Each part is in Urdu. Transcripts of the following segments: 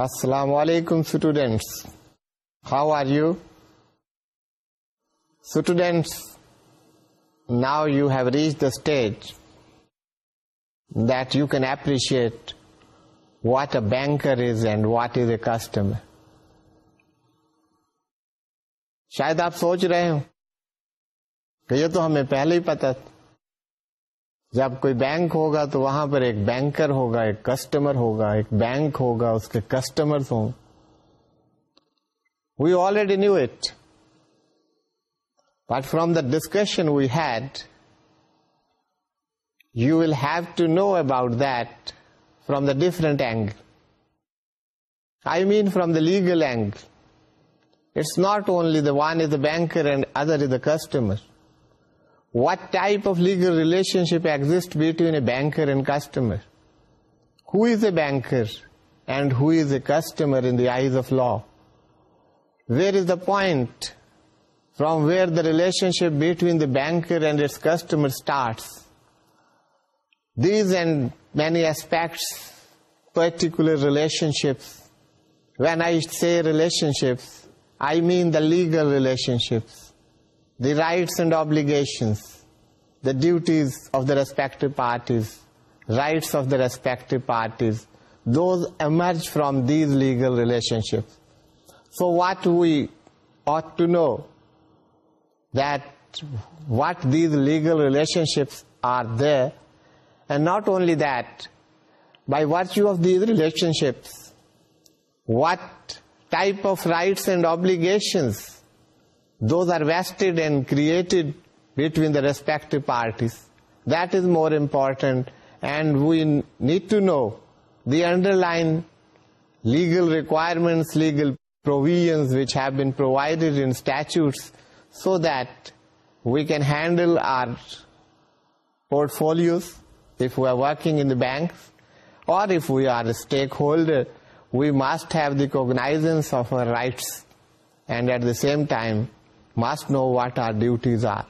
السلام علیکم students how are you students now you have reach the stage that you can appreciate what a banker is and what is a customer شاید آپ سوچ رہے ہوں کہ یہ تو ہمیں پہلے ہی پتا تھا جب کوئی بینک ہوگا تو وہاں پر ایک بینکر ہوگا ایک کسٹمر ہوگا ایک بینک ہوگا اس کے کسٹمر ہوں we already knew it but from the discussion we had you will have to know about that from the different angle I mean from the legal angle it's not only the one is a banker and other is a customer What type of legal relationship exists between a banker and customer? Who is a banker and who is a customer in the eyes of law? Where is the point from where the relationship between the banker and its customer starts? These and many aspects, particular relationships. When I say relationships, I mean the legal relationships the rights and obligations, the duties of the respective parties, rights of the respective parties, those emerge from these legal relationships. So what we ought to know, that what these legal relationships are there, and not only that, by virtue of these relationships, what type of rights and obligations those are vested and created between the respective parties. That is more important, and we need to know the underlying legal requirements, legal provisions which have been provided in statutes, so that we can handle our portfolios if we are working in the banks, or if we are a stakeholder, we must have the cognizance of our rights, and at the same time must know what are duties are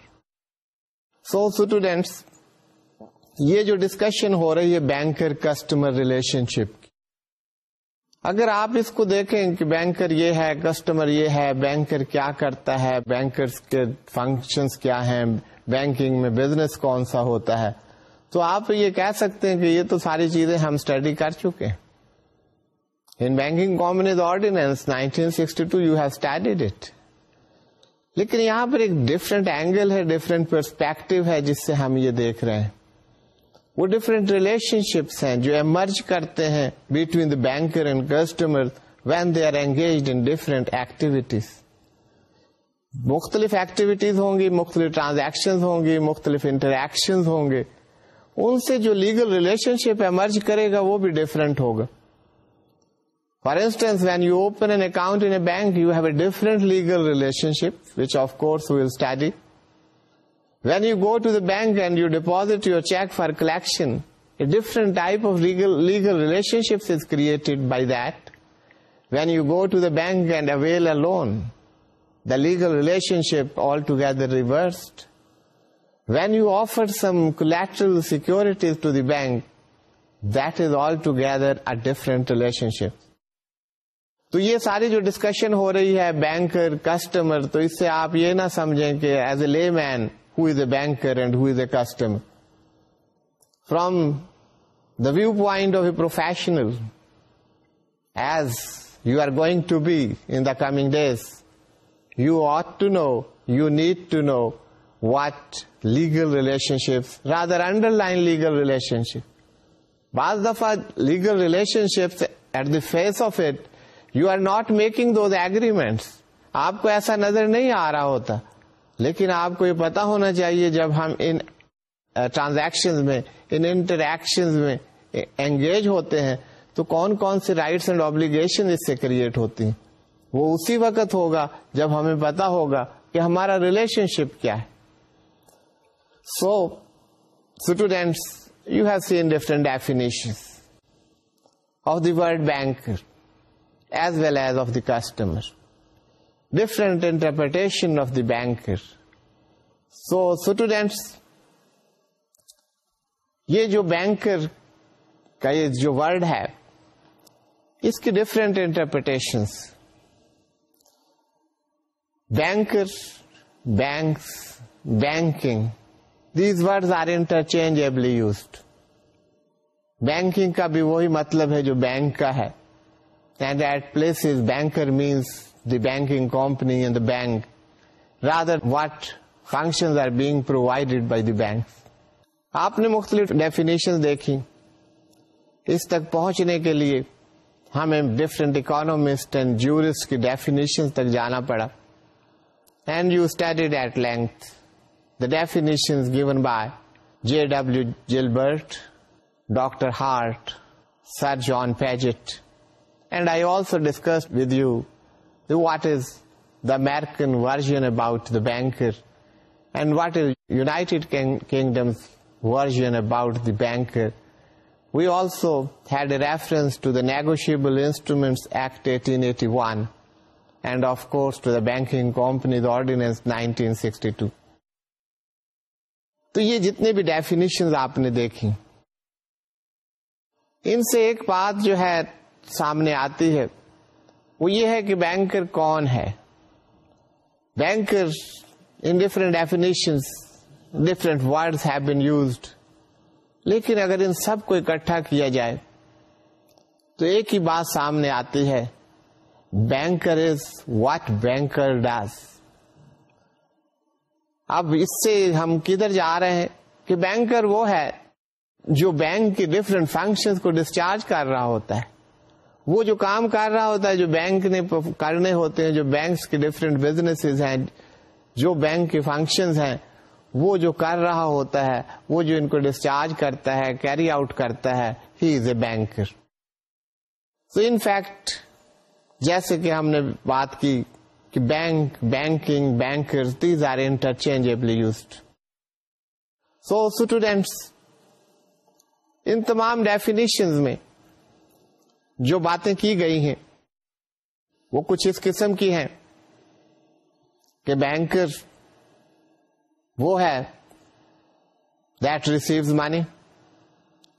so students یہ جو ڈسکشن ہو رہی ہے بینکر کسٹمر ریلیشن شپ کی اگر آپ اس کو دیکھیں کہ بینکر یہ ہے کسٹمر یہ ہے بینکر کیا کرتا ہے بینکر کے فنکشن کیا ہیں بینکنگ میں بزنس کون سا ہوتا ہے تو آپ یہ کہہ سکتے ہیں کہ یہ تو ساری چیزیں ہم اسٹڈی کر چکے ہیں in banking companies ordinance nineteen sixty two you have studied it لیکن یہاں پر ایک ڈفرینٹ اینگل ہے ڈفرینٹ پرسپیکٹو ہے جس سے ہم یہ دیکھ رہے ہیں وہ ڈفرینٹ ریلیشن شپس ہیں جو ایمرج کرتے ہیں between the banker and customer when they are engage in different activities مختلف ایکٹیویٹیز ہوں گی مختلف ٹرانزیکشن ہوں گی مختلف انٹریکشن ہوں گے ان سے جو لیگل ریلیشن شپ ایمرج کرے گا وہ بھی ڈفرینٹ ہوگا for instance wait you open you have a legal relationship of کو bank and you depression relationship create by then you go to the bank and avail a loan the legal relationship all together when you offer security bank دل ٹو گیدرنٹ ریلیشن شپ تو یہ ساری جو ڈسکشن ہو رہی ہے بینکر کسٹمر تو اس سے آپ یہ نہ سمجھیں کہ as a layman who is a banker and who is a customer from the view point of a professional as you are going to be in the coming days you ought to know you need to know what legal relationships rather underline legal relationship بعض دفعہ legal relationships at the face of it you are not making those agreements آپ کو ایسا نظر نہیں آ رہا ہوتا لیکن آپ کو یہ پتا ہونا چاہیے جب ہم ان ٹرانزیکشن میں انٹریکشن میں انگیج ہوتے ہیں تو کون کون سی رائٹس اینڈ آبلیگیشن اس سے کریٹ ہوتی ہیں وہ اسی وقت ہوگا جب ہمیں پتا ہوگا کہ ہمارا ریلیشن شپ کیا ہے so students you have seen different definition of the world bank as well as of the customer Different interpretation of the banker so students یہ جو بینکر کا یہ جو ورڈ ہے اس کی different interpretation banker banks banking these words are interchangeably used banking کا بھی وہی مطلب ہے جو بینک کا ہے banker means the banking company and the bank را than are being provided by the bank آپ نے مختلف ڈیفینیشن دیکھی اس تک پہنچنے کے لیے ہمیں ڈفرنٹ اکانومسٹ اینڈ جورسٹ کی ڈیفینیشن تک جانا پڑا and you studied at length the definition given by J W Gilbert doctor Hart sir John Paget and I also discuss with you what is the version about what is United Kingdom about the bank we also negotiable instrument act eighteen eighty one and of course banking companies ordinance sixty two تو یہ جتنے بھی ڈیفینیشن آپ نے دیکھیں ان سے ایک بات جو ہے سامنے آتی ہے وہ یہ ہے کہ بینکر کون ہے banker in different definition different have been used لیکن اگر ان سب کو اکٹھا کیا جائے تو ایک ہی بات سامنے آتی ہے banker is what banker does اب اس سے ہم کدھر جا رہے ہیں کہ بینکر وہ ہے جو بینک کے ڈفرینٹ فنکشن کو ڈسچارج کر رہا ہوتا ہے وہ جو کام کر رہا ہوتا ہے جو بینک نے کرنے ہوتے ہیں جو بینکس کے ڈفرینٹ بزنس ہیں جو بینک کے فنکشنز ہیں وہ جو کر رہا ہوتا ہے وہ جو ان کو ڈسچارج کرتا ہے کیری آؤٹ کرتا ہے he is a banker so fact جیسے کہ ہم نے بات کی کہ bank banking banker these are interchangeably used so students ان تمام ڈیفینیشن میں جو باتیں کی گئی ہیں وہ کچھ اس قسم کی ہیں کہ بینکر وہ ہے that receives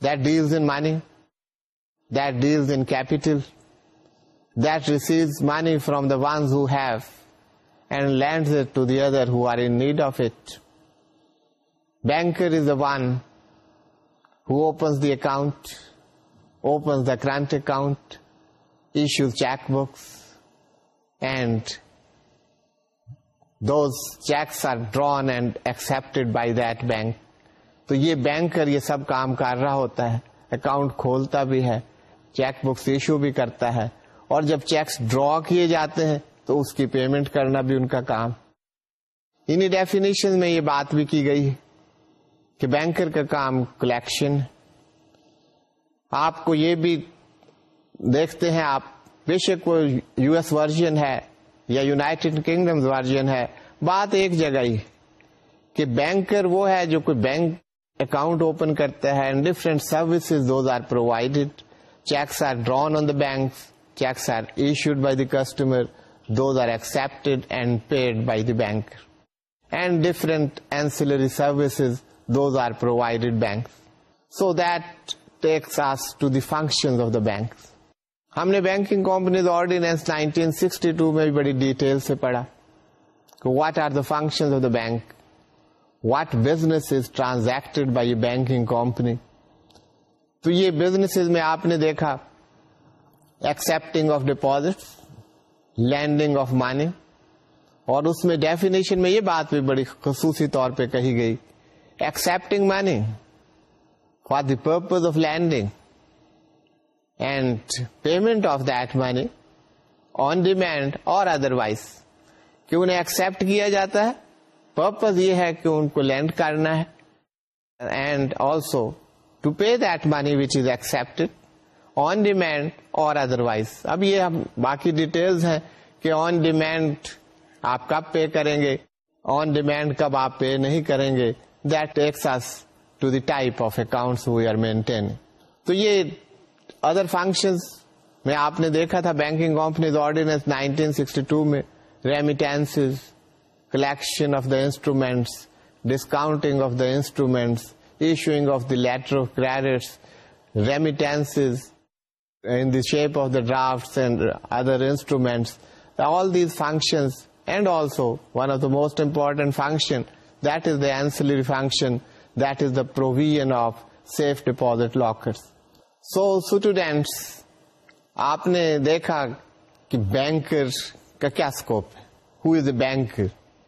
that deals in money that deals in capital that receives money from the ones who have and lend to the other who are in need of it banker is the one who opens the account credits and accept by the bank تو یہ بینکر یہ سب کام کر رہا ہوتا ہے اکاؤنٹ کھولتا بھی ہے چیک بکس ایشو بھی کرتا ہے اور جب چیکس ڈرا کیے جاتے ہیں تو اس کی پیمنٹ کرنا بھی ان کا کام انہیں ڈیفینیشن میں یہ بات بھی کی گئی کہ بینکر کا کام کلیکشن آپ کو یہ بھی دیکھتے ہیں آپ بے شک کو یو ایس ورژن ہے یا یوناٹیڈ کنگڈم ورژن ہے بات ایک جگہ ہی کہ بینکر وہ ہے جو کوئی بینک اکاؤنٹ اوپن کرتا ہے services those are are are cheques cheques on the bank issued by the customer those are accept and paid by the bank and ancillary services those are provided bank so that takes us to the functions of the bank. ہم نے بینکنگ کمپنیز آرڈینس 1962 میں بڑی ڈیٹیل سے پڑھا کہ what are the function of the bank what business transacted by banking company تو یہ بزنس میں آپ نے دیکھا accepting of deposit lending of money اور اس میں ڈیفینیشن میں یہ بات بھی بڑی خصوصی طور پہ کہی گئی accepting money the purpose of lending and payment of demand on demand اور انہیں ایکسپٹ کیا جاتا ہے پرپز یہ ہے کہ ان کو لینڈ کرنا ہے and also to pay that money which is accept on demand اور ادر وائز اب یہ ہم باقی ڈیٹیل ہیں کہ آن ڈیمانڈ آپ کب پے کریں گے آن ڈیمانڈ کب آپ پے نہیں کریں گے that takes to the type of accounts we are maintain تو یہ ادر فنکشنز میں آپ نے دیکھا تھا بینکنگ کمپنیز آرڈینس 1962 میں remittance collection of the instruments discounting of the instruments issuing of the letter of credits remittance in the shape of the draft and other instruments all these functions and also one of the most important function that is the ancillary function provision of safe deposit locker آپ نے دیکھا کہ بینکر کا کیا اسکوپ ہے who is a banker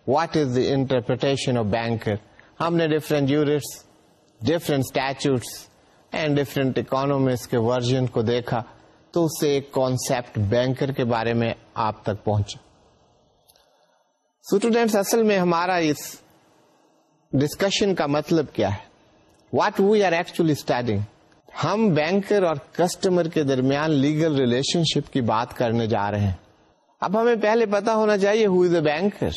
what is the interpretation of banker ہم نے different jurists different statutes and different اکانوم کے ورژن کو دیکھا تو اس سے ایک کانسپٹ بینکر کے بارے میں آپ تک پہنچا اسٹوڈینٹس اصل میں ہمارا اس ڈسکشن کا مطلب کیا ہے what we are actually starting ہم بینکر اور کسٹمر کے درمیان لیگل ریلیشن شپ کی بات کرنے جا رہے ہیں اب ہمیں پہلے پتا ہونا چاہیے who is a banker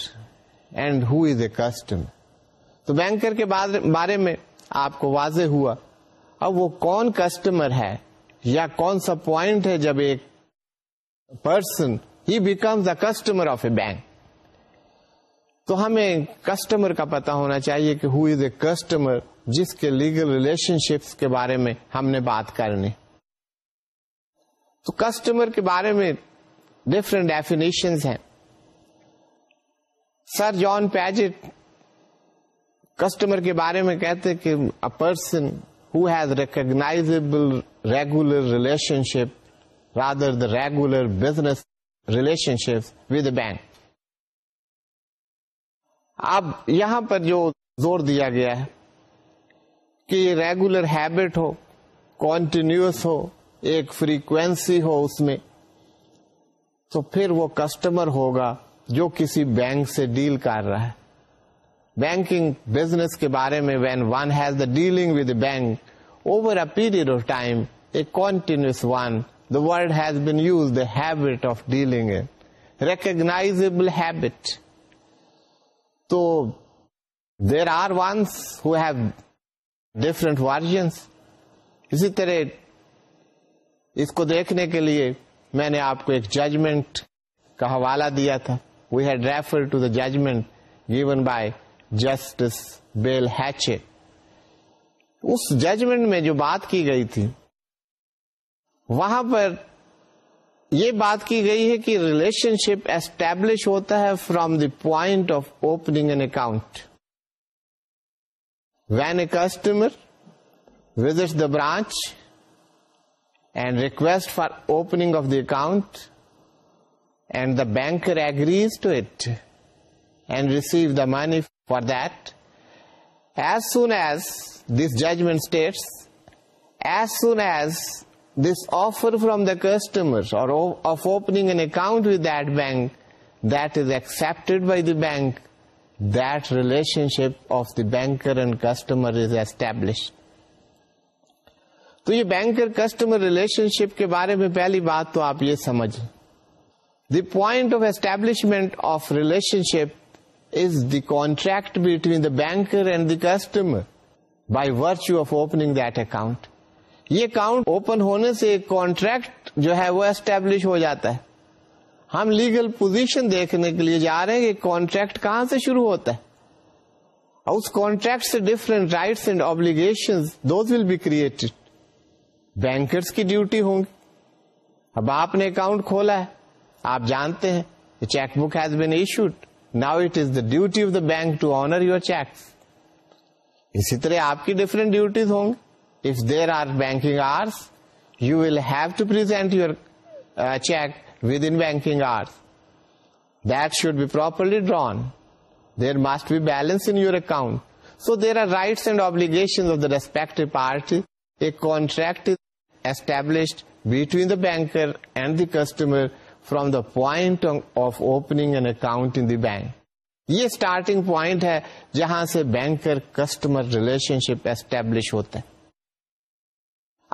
and who is a customer تو بینکر کے بارے میں آپ کو واضح ہوا اب وہ کون کسٹمر ہے یا کون سا پوائنٹ ہے جب ایک person he becomes a customer of a bank تو ہمیں کسٹمر کا پتا ہونا چاہیے کہ ہو از اے کسٹمر جس کے لیگل ریلیشن شپس کے بارے میں ہم نے بات کرنی تو کسٹمر کے بارے میں ڈفرینٹ ڈیفینیشن ہیں سر جان پیجٹ کسٹمر کے بارے میں کہتے کہ a has recognisable regular relationship rather the regular business relationship with bank اب یہاں پر جو زور دیا گیا ہے کہ یہ ریگولر ہیبٹ ہو کانٹینیوس ہو ایک فریکوینسی ہو اس میں تو پھر وہ کسٹمر ہوگا جو کسی بینک سے ڈیل کر رہا ہے بینکنگ بزنس کے بارے میں when one has the dealing with bank over a period of time a continuous one the word has been use the habit of dealing recognisable habit تو دیر آر ونس دیکھنے کے لیے میں نے آپ کو ایک ججمنٹ کا حوالہ دیا تھا we had refer to the judgment given by justice Bailhache us judgment میں جو بات کی گئی تھی وہاں پر یہ بات کی گئی ہے کہ ریلیشن شپ اسٹیبلش ہوتا ہے from the point of opening an account when a customer visit the branch and request for opening of the account and the banker agrees to it and receive the money for that as soon as this judgement states as soon as this offer from the customer اور یہ بینک کسٹمر ریلیشن شپ کے بارے میں پہلی بات تو آپ یہ سمجھ the point of establishment of relationship is the contract between the banker and the customer by virtue of opening that account یہ اکاؤنٹ اوپن ہونے سے کانٹریکٹ جو ہے وہ اسٹیبلش ہو جاتا ہے ہم لیگل پوزیشن دیکھنے کے لیے جا رہے ہیں کہ کانٹریکٹ کہاں سے شروع ہوتا ہے اس کانٹریکٹ سے and obligation obligation will be created bankers کی ڈیوٹی ہوں گی اب آپ نے اکاؤنٹ کھولا ہے آپ جانتے ہیں cheque book has been issued now it is the duty of the bank to honour your cheque اسی طرح آپ کی ڈفرینٹ ڈیوٹیز ہوں گی there are banking hours you will have to per check within banking hours the properly there there must be balance your account so there are right and obligation part a contract established between the banker and the customer from the point of opening an account bank یہ اسٹارٹنگ پوائنٹ ہے جہاں سے banker customer relationship establish ہوتا ہے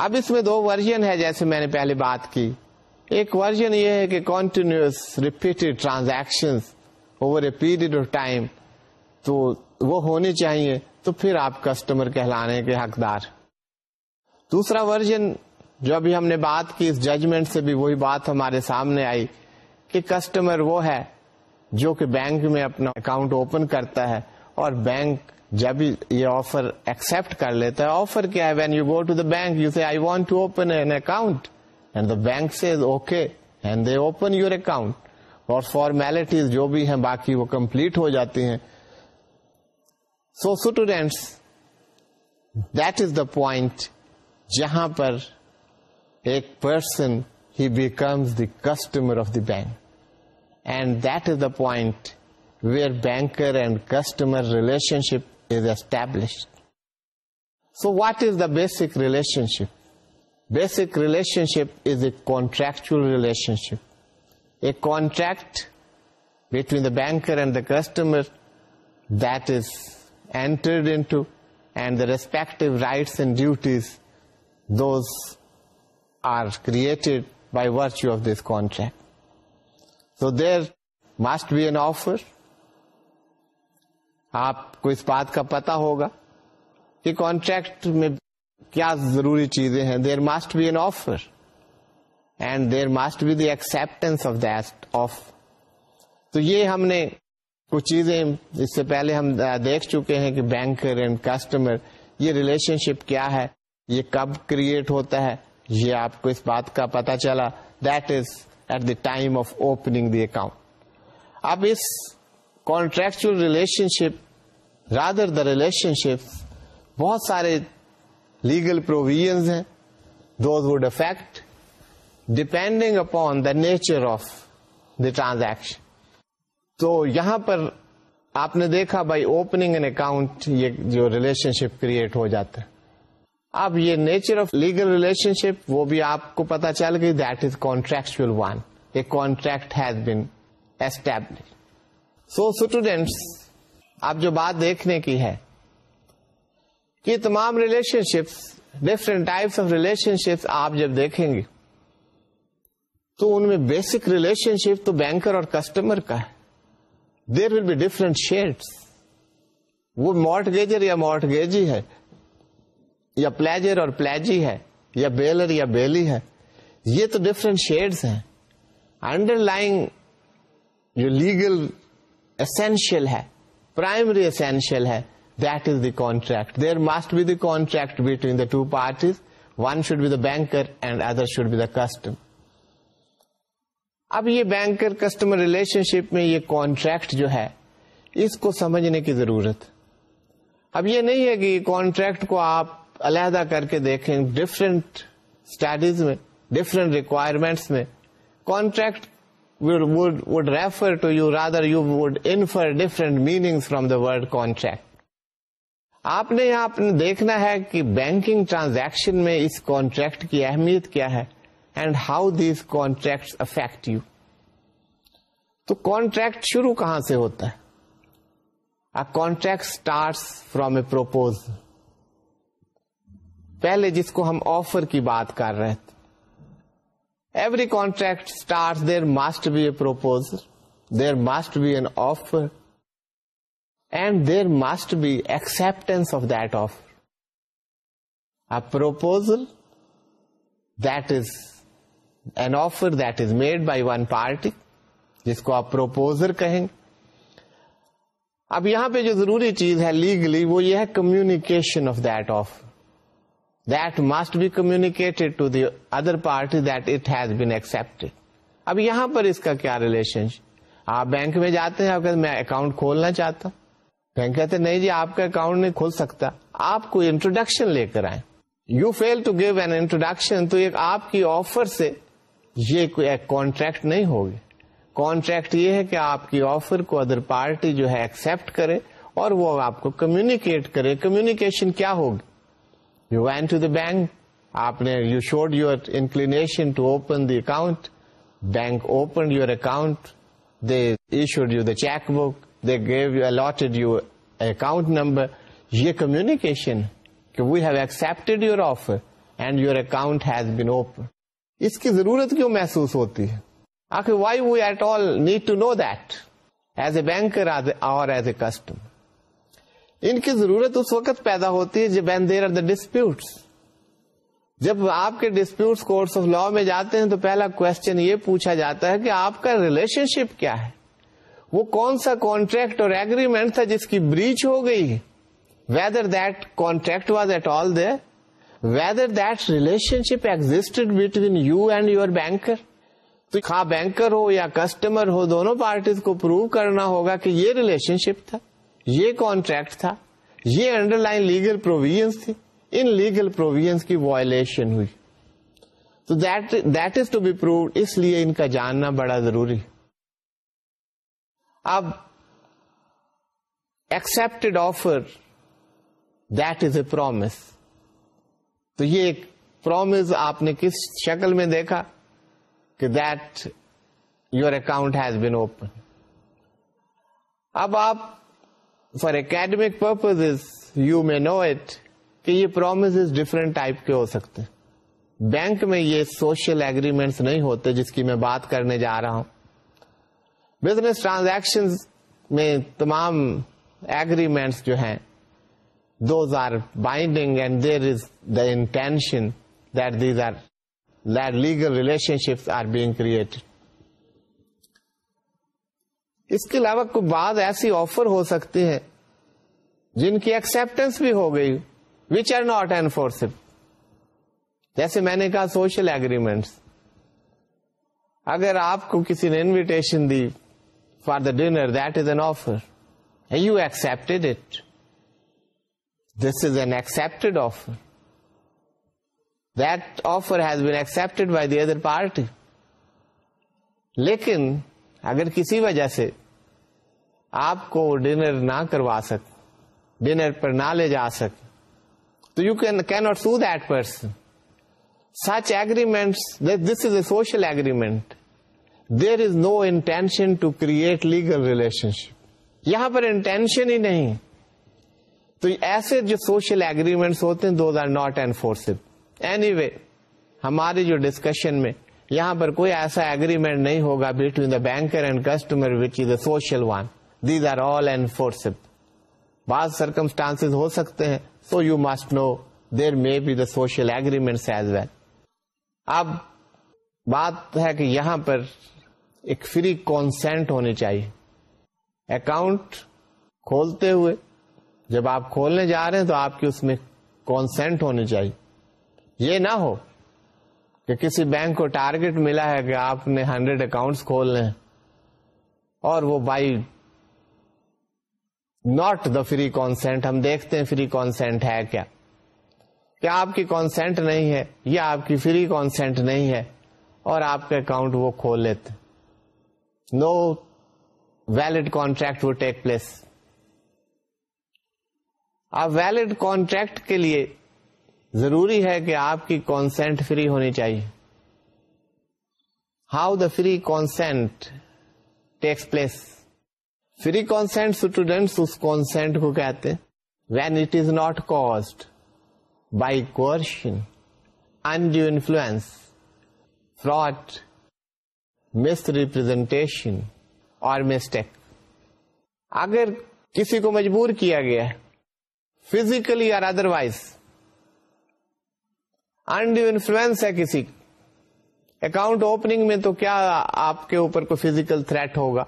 اب اس میں دو ورژن ہے جیسے میں نے پہلے بات کی ایک ورژن یہ ہے کہ continuous repeated transaction over a period of time تو وہ ہونے چاہیے تو پھر آپ کسٹمر کہلانے کے حقدار دوسرا ورژن جو ابھی ہم نے بات کی اس ججمنٹ سے بھی وہی بات ہمارے سامنے آئی کہ کسٹمر وہ ہے جو کہ بینک میں اپنا اکاؤنٹ اوپن کرتا ہے اور بینک جب یہ آفر ایکسپٹ کر لیتا ہے آفر کیا ہے when you go to the bank you see I want to open an account and the bank سے okay and they open your account اور فارمیلٹیز جو بھی ہیں باقی وہ کمپلیٹ ہو جاتی ہیں so students that is the point جہاں پر ایک person he becomes the customer of the bank and that is the point where banker and customer relationship is established. So what is the basic relationship? Basic relationship is a contractual relationship. A contract between the banker and the customer that is entered into, and the respective rights and duties, those are created by virtue of this contract. So there must be an offer, آپ کو اس بات کا پتا ہوگا کہ کانٹریکٹ میں کیا ضروری چیزیں ہیں there there be be an offer and the acceptance of تو یہ ہم نے کچھ چیزیں اس سے پہلے ہم دیکھ چکے ہیں کہ بینکر اینڈ کسٹمر یہ ریلیشن شپ کیا ہے یہ کب کریٹ ہوتا ہے یہ آپ کو اس بات کا پتا چلا that is at the time of opening the account اب اس contractual relationship rather the relationship بہت سارے لیگل پروویژ ہیں those would affect depending upon the nature of the transaction تو یہاں پر آپ نے دیکھا بھائی اوپننگ این اکاؤنٹ یہ جو ریلیشن شپ کریٹ ہو ہے اب یہ nature of legal relationship وہ بھی آپ کو پتا چل گئی that is contractual one a contract has been establish so students آپ جو بات دیکھنے کی ہے یہ تمام relationships different types of relationships آپ جب دیکھیں گے تو ان میں بیسک ریلیشن شپ تو بینکر اور کسٹمر کا ہے there will be different shades وہ مارٹگیجر یا مارٹگیجی گیجی ہے یا پلیجر اور پلیجی ہے یا بیلر یا بیلی ہے یہ تو ڈفرینٹ شیڈس ہیں انڈر لائن جو لیگل اسینشیل ہے پرائمری اسینشیل ہے that is the contract there must be the contract between the two parties one should be the banker and other should be the custom اب یہ بینکر کسٹمر ریلیشن شپ میں یہ کانٹریکٹ جو ہے اس کو سمجھنے کی ضرورت اب یہ نہیں ہے کہ کانٹریکٹ کو آپ علیحدہ کر کے دیکھیں ڈفرینٹ اسٹڈیز میں ڈفرینٹ ریکوائرمنٹس میں contract would, would would refer to you rather you would infer different meanings from the word contract آپ نے یہاں دیکھنا ہے کہ بینکنگ ٹرانزیکشن میں اس کانٹریکٹ کی اہمیت کیا ہے and how these contract affect you تو کانٹریکٹ شروع کہاں سے ہوتا ہے contract start from a propose پہلے جس کو ہم آفر کی بات کر رہے تھے every contract start there must be a proposal there must be an offer and there must be acceptance of that offer a proposal that is an offer that is made by one party جس کو آپ پروپوزر کہیں گے اب یہاں پہ جو ضروری چیز ہے لیگلی وہ یہ ہے communication of that offer the to the other party that it accepted. اب یہاں پر اس کا کیا ریلیشن آپ بینک میں جاتے ہیں آپ کہتے میں اکاؤنٹ کھولنا چاہتا ہوں بینک کہتے نہیں جی آپ کا اکاؤنٹ نہیں کھول سکتا آپ کو انٹروڈکشن لے کر آئے you feel to give an introduction تو ایک آپ کی آفر سے یہ کوئی کانٹریکٹ نہیں ہوگی کانٹریکٹ یہ ہے کہ آپ کی آفر کو ادر پارٹی جو ہے ایکسپٹ کرے اور وہ آپ کو کمیونیکیٹ کرے کمیونیکیشن کیا ہوگی you went to the bank آپ نے you showed your inclination to open the account bank open your account they issued you the cheque book they gave you allotted you account number یہ کمیونیکیشن کہ we have accepted your offer and your account has been open اس کی ضرورت کیوں محسوس ہوتی ہے آخر why we at all need to know that as a banker اور ایز اے کسٹمر ان کی ضرورت اس وقت پیدا ہوتی ہے جب دیر آر دا ڈسپیوٹس جب آپ کے ڈسپیوٹس کورس آف لا میں جاتے ہیں تو پہلا کوشچن یہ پوچھا جاتا ہے کہ آپ کا ریلیشن شپ کیا ہے وہ کون سا کانٹریکٹ اور ایگریمنٹ تھا جس کی بریچ ہو گئی whether that contract was at all they whether that relationship existed between you and your banker تو ہاں بینکر ہو یا کسٹمر ہو دونوں پارٹیز کو پروو کرنا ہوگا کہ یہ ریلیشن شپ تھا یہ کانٹریکٹ تھا یہ انڈر لائن لیگل پروویژنس تھی ان لیگل پروویژ کی وائلشن ہوئی تو that is to be proved اس لیے ان کا جاننا بڑا ضروری اب accept offer that is a promise تو یہ ایک پرومس آپ نے کس شکل میں دیکھا کہ that your account has been open اب آپ for academic purpose you may know it کہ یہ پرومسز ڈفرینٹ ٹائپ کے ہو سکتے ہیں بینک میں یہ سوشل ایگریمنٹس نہیں ہوتے جس کی میں بات کرنے جا رہا ہوں بزنس ٹرانزیکشن میں تمام ایگریمنٹس جو ہیں those are binding and there is the intention that that these are legal relationships are being created اس کے علاوہ کوئی بعض ایسی آفر ہو سکتی ہے جن کی ایکسپٹینس بھی ہو گئی وچ آر ناٹ انفورسبل جیسے میں نے کہا سوشل ایگریمنٹس اگر آپ کو کسی نے invitation the for the dinner that is an offer you accepted it this is an accept offer that offer has been accept by the other party لیکن اگر کسی وجہ سے آپ کو ڈنر نہ کروا سک ڈنر پر نہ لے جا سک تو you can key not sue that person such agreement this is a social agreement there is no intention to create legal relationship یہاں پر انٹینشن ہی نہیں تو ایسے جو سوشل ایگریمنٹ ہوتے ہیں those are not an anyway ہماری جو ڈسکشن میں یہاں پر کوئی ایسا ایگریمنٹ نہیں ہوگا between the banker and customer which is a social one these are all force circumstance ہو سکتے ہیں so you must know there may be the social as well اب بات ہے کہ یہاں پر ایک فری کانسینٹ ہونی چاہیے اکاؤنٹ کھولتے ہوئے جب آپ کھولنے جا رہے ہیں تو آپ کی اس میں کانسینٹ ہونی چاہیے یہ نہ ہو کہ کسی بینک کو ٹارگٹ ملا ہے کہ آپ نے ہنڈریڈ اکاؤنٹس کھول ہیں اور وہ by not the free consent ہم دیکھتے ہیں فری کانسینٹ ہے کیا کیا آپ کی کانسینٹ نہیں ہے یا آپ کی فری کانسینٹ نہیں ہے اور آپ کے اکاؤنٹ وہ کھول لیتے نو ویلڈ کانٹریکٹ وہ ٹیک پلیس آپ ویلڈ کانٹریکٹ کے لیے ضروری ہے کہ آپ کی کانسینٹ فری ہونی چاہیے how the free consent takes place free consent students us consent کو کہتے ہیں when it is not caused by coercion undue influence fraud misrepresentation اور مسٹیک اگر کسی کو مجبور کیا گیا فزیکلی اور ادر وائز انڈیو انفلوئنس ہے کسی اکاؤنٹ اوپننگ میں تو کیا آپ کے اوپر کوئی فزیکل تھریٹ ہوگا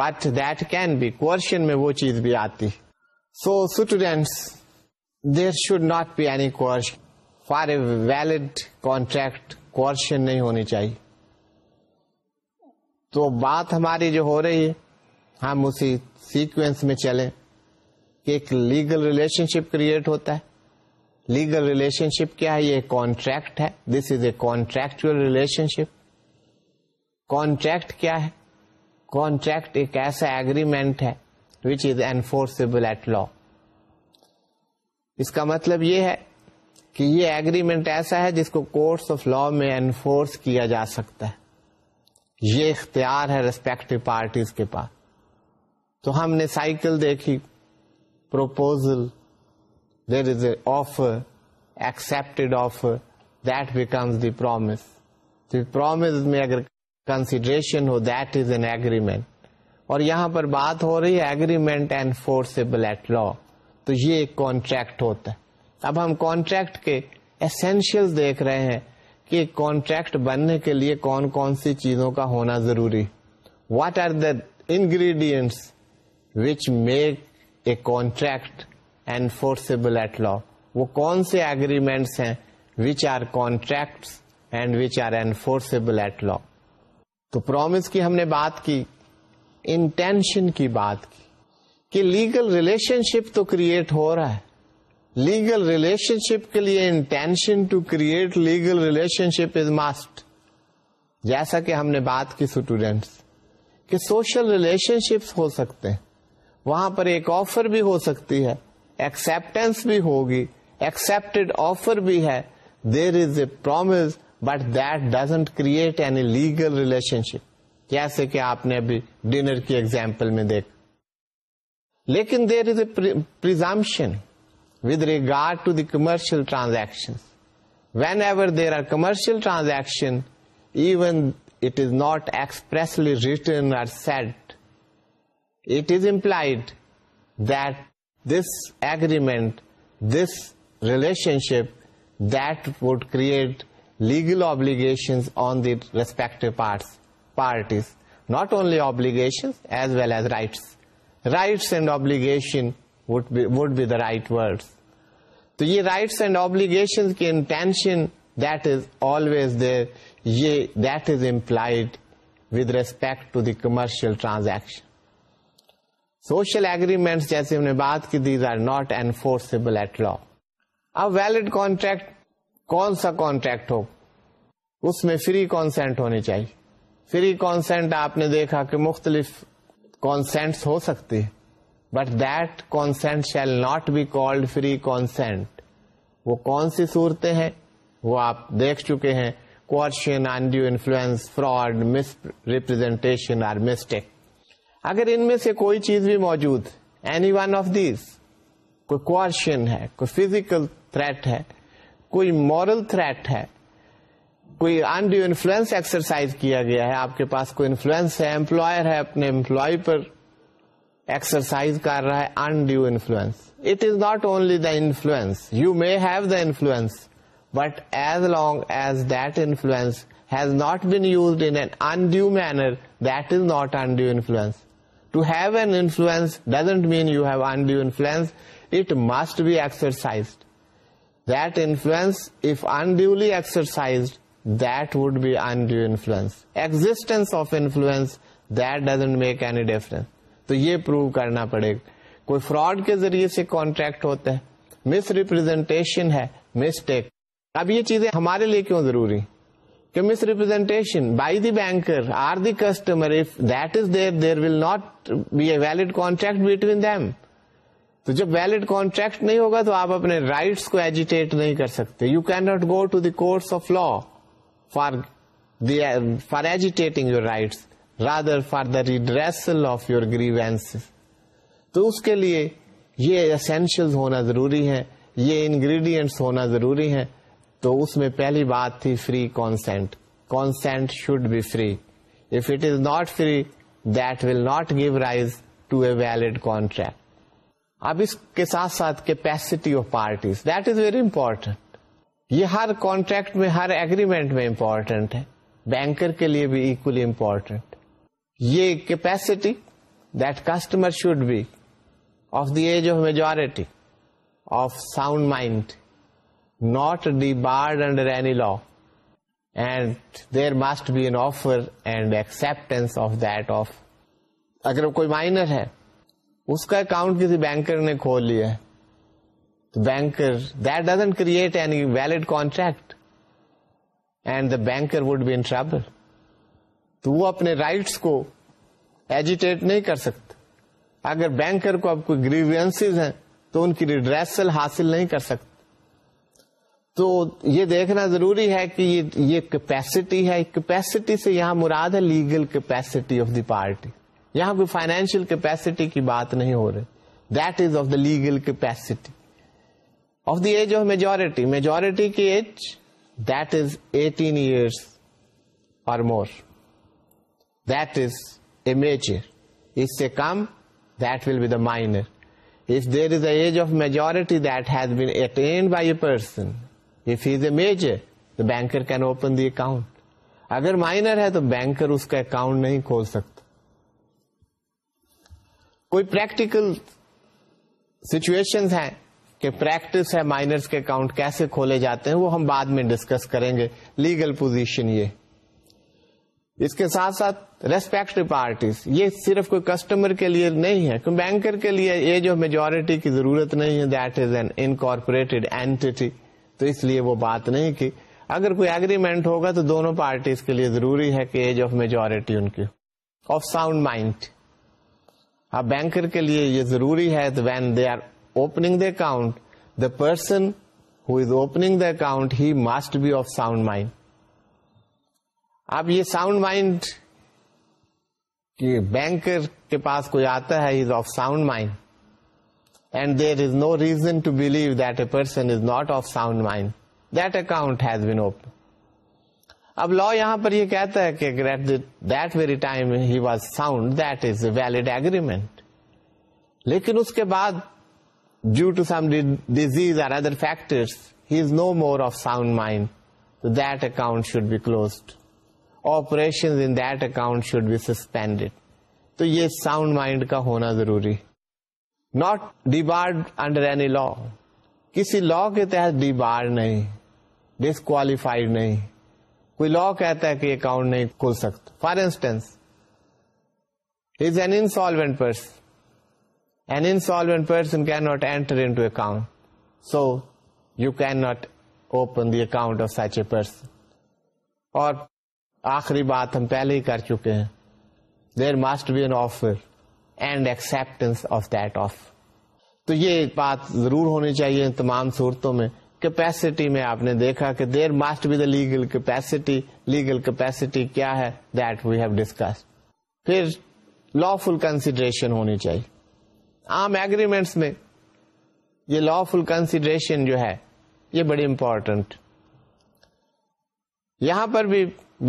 بٹ can be coercion میں وہ چیز بھی آتی so students there should not be any coercion for a valid contract coercion نہیں ہونی چاہیے تو بات ہماری جو ہو رہی ہے ہم اسی سیکوینس میں چلیں کہ ایک لیگل ریلیشن شپ کریٹ ہوتا ہے لیگل ریلیشن شپ کیا ہے یہ کانٹریکٹ ہے this is a contractual relationship contract کیا ہے کانٹریکٹ ایک ایسا ایگریمنٹ ہے وچ از ایٹ لا اس کا مطلب یہ ہے کہ یہ ایگریمنٹ ایسا ہے جس کو کورس آف لا میں انفورس کیا جا سکتا ہے یہ اختیار ہے ریسپیکٹو پارٹیز کے پاس تو ہم نے سائیکل دیکھی proposal there is a offer accept of that becomes the promise promise میں اگر کنسیڈریشن ہو دیٹ از این ایگریمنٹ اور یہاں پر بات ہو رہی ہے agreement enforceable at law تو یہ ایک کانٹریکٹ ہوتا ہے اب ہم کانٹریکٹ کے اسینشیل دیکھ رہے ہیں کہ کانٹریکٹ بننے کے لیے کون کون سی چیزوں کا ہونا ضروری what are the ingredients which make a contract enforceable at law وہ کون سے ایگریمنٹس ہیں which are contracts and which are enforceable forcible at law تو پرومس کی ہم نے بات کی انٹینشن کی بات کی کہ لیگل ریلیشن شپ تو کریٹ ہو رہا ہے لیگل ریلیشن شپ کے لیے intention to create legal relationship is must جیسا کہ ہم نے بات کی اسٹوڈینٹس کہ سوشل ریلیشن شپس ہو سکتے ہیں وہاں پر ایک آفر بھی ہو سکتی ہے ایکسپٹینس بھی ہوگی ایکسپٹ آفر بھی ہے there is a promise but that doesn't create any legal relationship جیسے کہ آپ نے ابھی ڈنر کی ایگزامپل میں دیکھا لیکن there is a with regard to the commercial transaction whenever there are commercial transaction even it is not expressly written or said it is implied that this agreement this relationship that would create legal obligation on the respect parts parties not only obligation as well as rights rights and obligation would be right words تو یہ رائٹس اینڈ آبلیگیشن کی intention that is always there یہ this implied with respect to the commercial transaction social agreement جیسے ہم نے بات کی these are not enforceable at law اب ویلڈ کانٹریکٹ کون سا کانٹیکٹ ہو اس میں فری کانسینٹ ہونی چاہیے فری کانسینٹ آپ نے دیکھا کہ مختلف کانسینٹ ہو سکتے but that consent shall not be called free consent وہ کون سی صورتیں ہیں وہ آپ دیکھ چکے ہیں influence fraud misrepresentation or mistake اگر ان میں سے کوئی چیز بھی موجود اینی ون آف دیز کوئی کوشن ہے کوئی فزیکل تھریٹ ہے کوئی مورل تھریٹ ہے کوئی انڈیو انفلوئنس ایکسرسائز کیا گیا ہے آپ کے پاس کوئی انفلوئنس ہے امپلائر ہے اپنے امپلائی پر ایکسرسائز کر رہا ہے undue influence it is not only the influence you may have the influence but as long as that influence has not been in undue manner that is not undue influence to have an influence doesn't mean you have undue influence it must be exercised that influence if unduly exercised that would be undue influence existence of influence that doesn't make any difference تو یہ پروو کرنا پڑے گا کوئی فراڈ کے ذریعے سے کانٹریکٹ ہوتا ہے مس ریپرزینٹیشن ہے مسٹیک اب یہ چیزیں ہمارے لیے کیوں ضروری کہ misrepresentation by the banker or the customer if that is there there will not be a valid contract between them تو جب ویلڈ کانٹریکٹ نہیں ہوگا تو آپ اپنے رائٹس کو ایجیٹیٹ نہیں کر سکتے you can not go to the course of law for for agitating your rights rather for the redressal of your grievance تو اس کے لیے یہ اسینشل ہونا ضروری ہے یہ انگریڈینٹس ہونا ضروری ہے تو اس میں پہلی بات تھی free consent consent should be free if it is not free that will not give rise to a valid contract اب اس کے ساتھ ساتھ capacity of parties that is very important یہ ہر کانٹریکٹ میں ہر اگریمنٹ میں امپورٹینٹ ہے بینکر کے لیے بھی اکولی امپورٹینٹ یہ capacity that customer should be of the age of majority of sound mind not debarred under any law and there must be an offer and acceptance of that of اگر کوئی مائنر ہے اس کا اکاؤنٹ کسی بینکر نے کھول لیا banker that doesn't create any valid contract and the banker would be in trouble تو وہ اپنے رائٹس کو ایجیٹیٹ نہیں کر سکتا اگر بینکر کو اب کوئی گریوینس ہیں تو ان کی ریڈریسل حاصل نہیں کر سکتا تو یہ دیکھنا ضروری ہے کہ یہ کیپیسٹی ہے کیپیسٹی سے یہاں مراد ہے legal capacity of the party یہاں پہ فائنینشیل کیپیسٹی کی بات نہیں ہو رہی that is of the legal capacity of the age of majority majority کی age that is eighteen years اور more that is a mature اس سے کم that will be the minor if there is age of majority that has been attained by a person if is a major banker can open the account اگر مائنر ہے تو بینکر اس کا اکاؤنٹ نہیں کھول سکتا کوئی پریکٹیکل سچویشن ہیں کہ پریکٹس ہے مائنرس کے اکاؤنٹ کیسے کھولے جاتے ہیں وہ ہم بعد میں ڈسکس کریں گے لیگل پوزیشن یہ اس کے ساتھ ساتھ ریسپیکٹ پارٹیز یہ صرف کوئی کسٹمر کے لیے نہیں ہے کوئی بینکر کے لیے یہ جو میجورٹی کی ضرورت نہیں ہے that is an incorporated entity تو اس لیے وہ بات نہیں کی اگر کوئی اگریمنٹ ہوگا تو دونوں پارٹیز کے لیے ضروری ہے کہ ایج آف میجورٹی ان کی آف ساؤنڈ مائنڈ اب ہاں، بینکر کے لیے یہ ضروری ہے when they are opening the account the person who is opening the account he must be of sound mind اب یہ ساؤنڈ مائنڈ بینکر کے پاس کوئی آتا ہے is is of sound mind and there no reason to believe that a person is not of sound mind that account has been open اب لا یہاں پر یہ کہتا ہے کہ at that that very time he was sound is a valid agreement لیکن اس کے بعد due to some disease other factors is no more of sound mind that account should be closed that account should be suspended تو یہ ساؤنڈ مائنڈ کا ہونا ضروری not debarred under any law کسی لا کے تحت ڈی بارڈ نہیں ڈسکوالیفائڈ نہیں کوئی لا کہتا ہے کہ اکاؤنٹ نہیں کھول سکتا for instance an insolvent person an insolvent person can not enter in to account so you can not open the account of such a person اور آخری بات ہم پہلے ہی کر چکے ہیں there must be an offer and acceptance of that of تو یہ بات ضرور ہونی چاہیے تمام صورتوں میں کیپیسٹی میں آپ نے دیکھا کہ there must be the legal capacity legal capacity کیا ہے دیٹ وی ہیو ڈسکس پھر لا فل کنسیڈریشن ہونی چاہیے عام ایگریمنٹس میں یہ لا فل کنسیڈریشن جو ہے یہ بڑی امپورٹنٹ یہاں پر بھی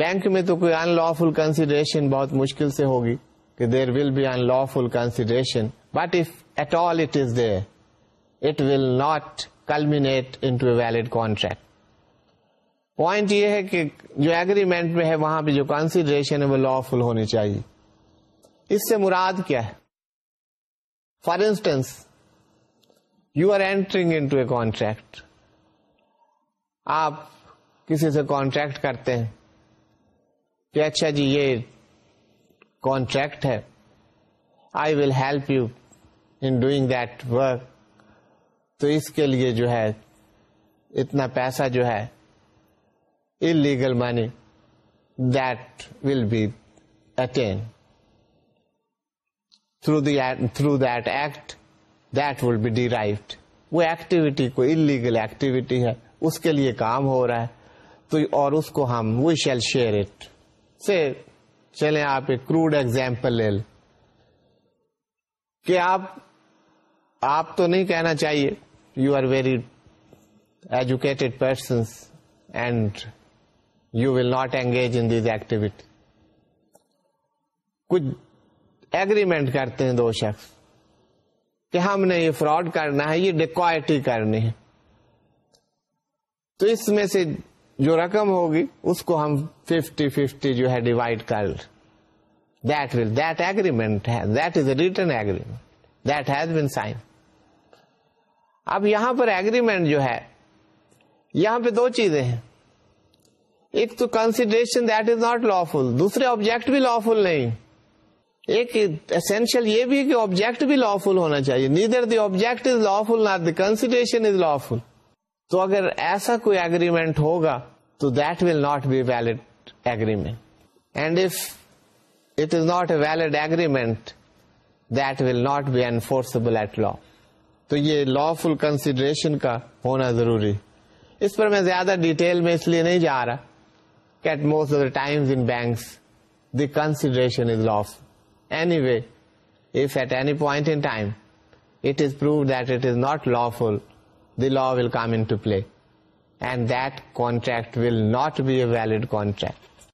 بینک میں تو کوئی ان لا فل کنسیڈریشن بہت مشکل سے ہوگی کہ there will be unlawful consideration but if at all it is there it will not culminate into a valid contract point یہ ہے کہ جو ایگریمنٹ میں ہے وہاں پہ جو کنسیڈریشن ہے وہ لا فل ہونی چاہیے اس سے مراد کیا ہے for instance you are entering into a contract آپ کسی سے کانٹریکٹ کرتے ہیں کہ اچھا جی یہ کانٹریکٹ ہے I will help you in doing that work تو اس کے لیے جو ہے اتنا پیسہ جو ہے that will be be through through through that act that be be derived وہ ایکٹیویٹی کو انلیگل ایکٹیویٹی ہے اس کے لیے کام ہو رہا ہے تو اور اس کو ہم وی شیل شیئر اٹ سے چلیں آپ ایک کروڈ ایگزامپل لے لیں کہ آپ آپ تو نہیں کہنا چاہیے you are very educate persons and you will not engage in these activity کچھ ایگریمینٹ کرتے ہیں دو شخص کہ ہم نے یہ فراڈ کرنا ہے یہ ڈیکوائٹی کرنی ہے تو اس میں سے جو رقم ہوگی اس کو ہم ففٹی ففٹی جو ہے ڈیوائڈ کر that will that the agreement that is a written agreement that has been sign اب یہاں پر ایگریمنٹ جو ہے یہاں پہ دو چیزیں ہیں ایک تو consideration that is not lawful دوسرے آبجیکٹ بھی لافل نہیں ایک اسینشیل یہ بھی کہ آبجیکٹ بھی لافل ہونا چاہیے neither the object is lawful not the consideration is lawful تو اگر ایسا کوئی ایگریمنٹ ہوگا تو that will not be valid agreement and if it is not a valid agreement that will not be enforceable at law تو یہ لا فل کنسیڈریشن کا ہونا ضروری اس پر میں زیادہ ڈیٹیل میں اس لیے نہیں جا رہا at most of the times in banks the consideration is lawful anyway if at any point it proved that it is not lawful they'll come in to play and that contract will not be a valid contract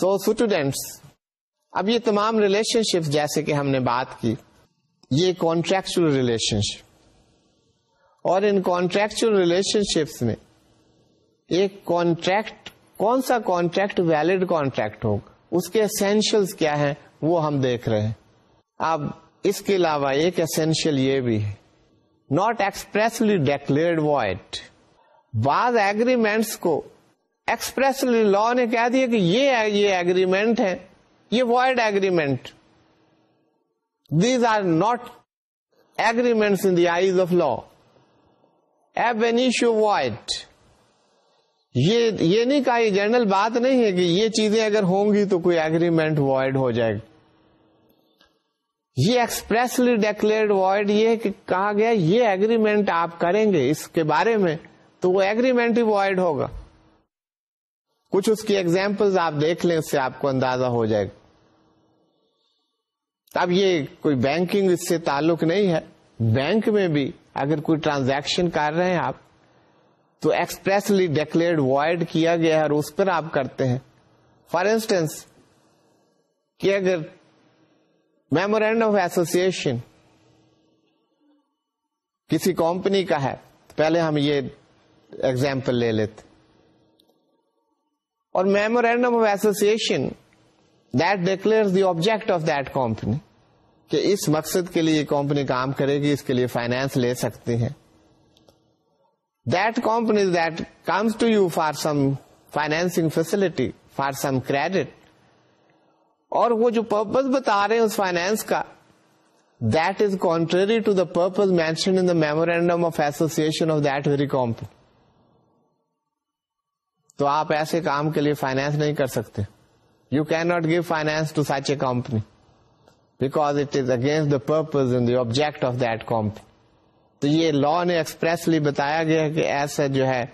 so students اب یہ تمام ریلیشن شپ جیسے کہ ہم نے بات کی یہ کانٹریکچل ریلیشن شپ اور ان کانٹریکچل ریلیشن شپس میں ایک کانٹریکٹ کون سا کانٹریکٹ ویلڈ کانٹریکٹ ہوگا اس کے اسینشیلس کیا ہیں وہ ہم دیکھ رہے ہیں اب اس کے علاوہ ایک اسینشیل یہ بھی ہے ناٹ ایکسپریسلی ڈیکلیئرڈ وائٹ بعض ایگریمنٹس کو ایکسپریسلی لا نے کہہ دیا کہ یہ ایگریمنٹ ہے یہ void agreement these are not agreement in the eyes of law we void یہ یہ نہیں کہا یہ جنرل بات نہیں ہے کہ یہ چیزیں اگر ہوں گی تو کوئی اگریمنٹ وائڈ ہو جائے گا یہ ایکسپریسلی ڈیکلیئرڈ وائڈ یہ کہ کہا گیا یہ اگریمنٹ آپ کریں گے اس کے بارے میں تو وہ ایگریمنٹ ہی وائڈ ہوگا کچھ اس کی ایگزامپل آپ دیکھ لیں اس سے آپ کو اندازہ ہو جائے گا اب یہ کوئی بینکنگ اس سے تعلق نہیں ہے بینک میں بھی اگر کوئی ٹرانزیکشن کر رہے ہیں آپ تو ایکسپریسلی ڈکلیئر وائڈ کیا گیا ہے اور اس پر آپ کرتے ہیں فار انسٹینس کہ اگر میمورینڈ آف ایسوسیشن کسی کمپنی کا ہے پہلے ہم یہ ایگزامپل لے لیتے اور memorandum of association that declare the object of that company کہ اس مقصد کے لیے یہ کمپنی کام کرے گی اس کے لیے فائنینس لے سکتی ہیں that comes to you for some financing facility for some credit اور وہ جو پرپز بتا رہے ہیں اس فائنینس کا that is contrary to the purpose mention in the memorandum of association of that very company تو آپ ایسے کام کے لیے فائنینس نہیں کر سکتے you can not give finance to such a company because it is against the purpose the object of expressly بتایا گیا کہ ایسا جو ہے